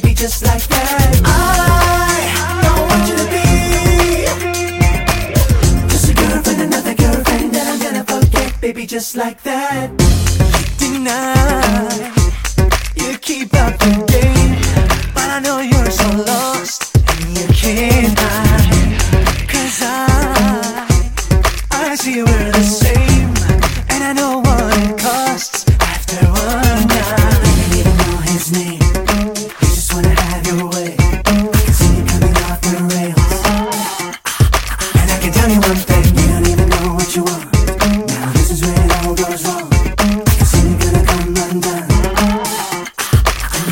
baby, just like that. I don't want you to be just a girlfriend, another girlfriend that I'm gonna forget, baby, just like that. Deny you keep.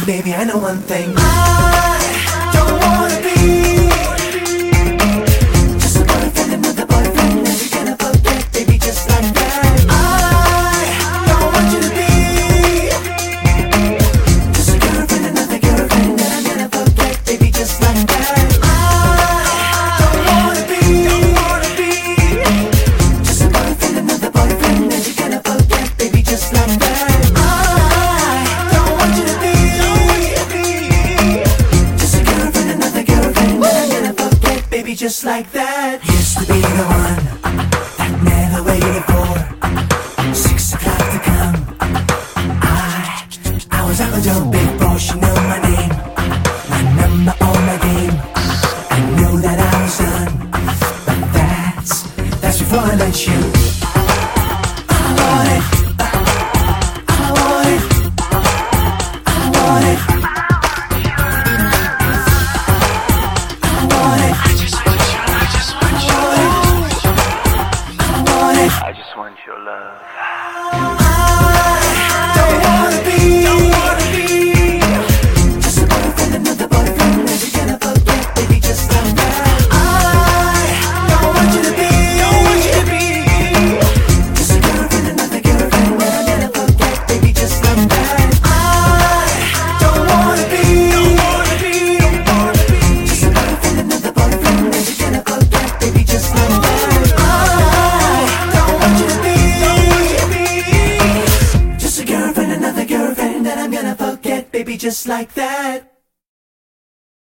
Baby, I know one thing. I just like that. Used to be the one that never waited for six o'clock to come. I, I was out the door before she knew my name, my number on my game. I knew that I was done, but that's that's before I let you. just like that.